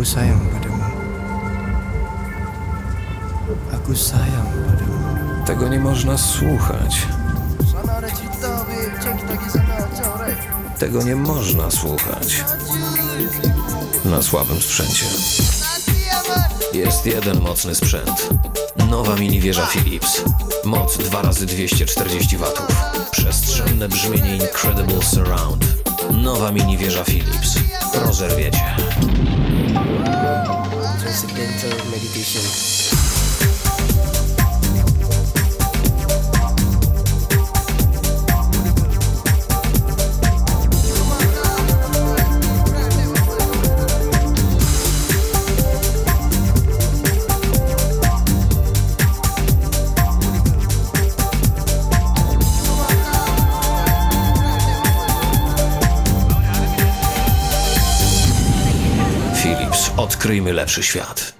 Aku sayang padamu. Aku sayang padamu. Tego nie można słuchać. Tego nie można słuchać. Na słabym sprzęcie. Jest jeden mocny sprzęt. Nowa mini wieża Philips. Moc 2 razy 240 W. Przestrzenne brzmienie Incredible Surround. Nowa mini wieża Philips. Rozerwiecie. Transcendental meditation. Odkryjmy lepszy świat.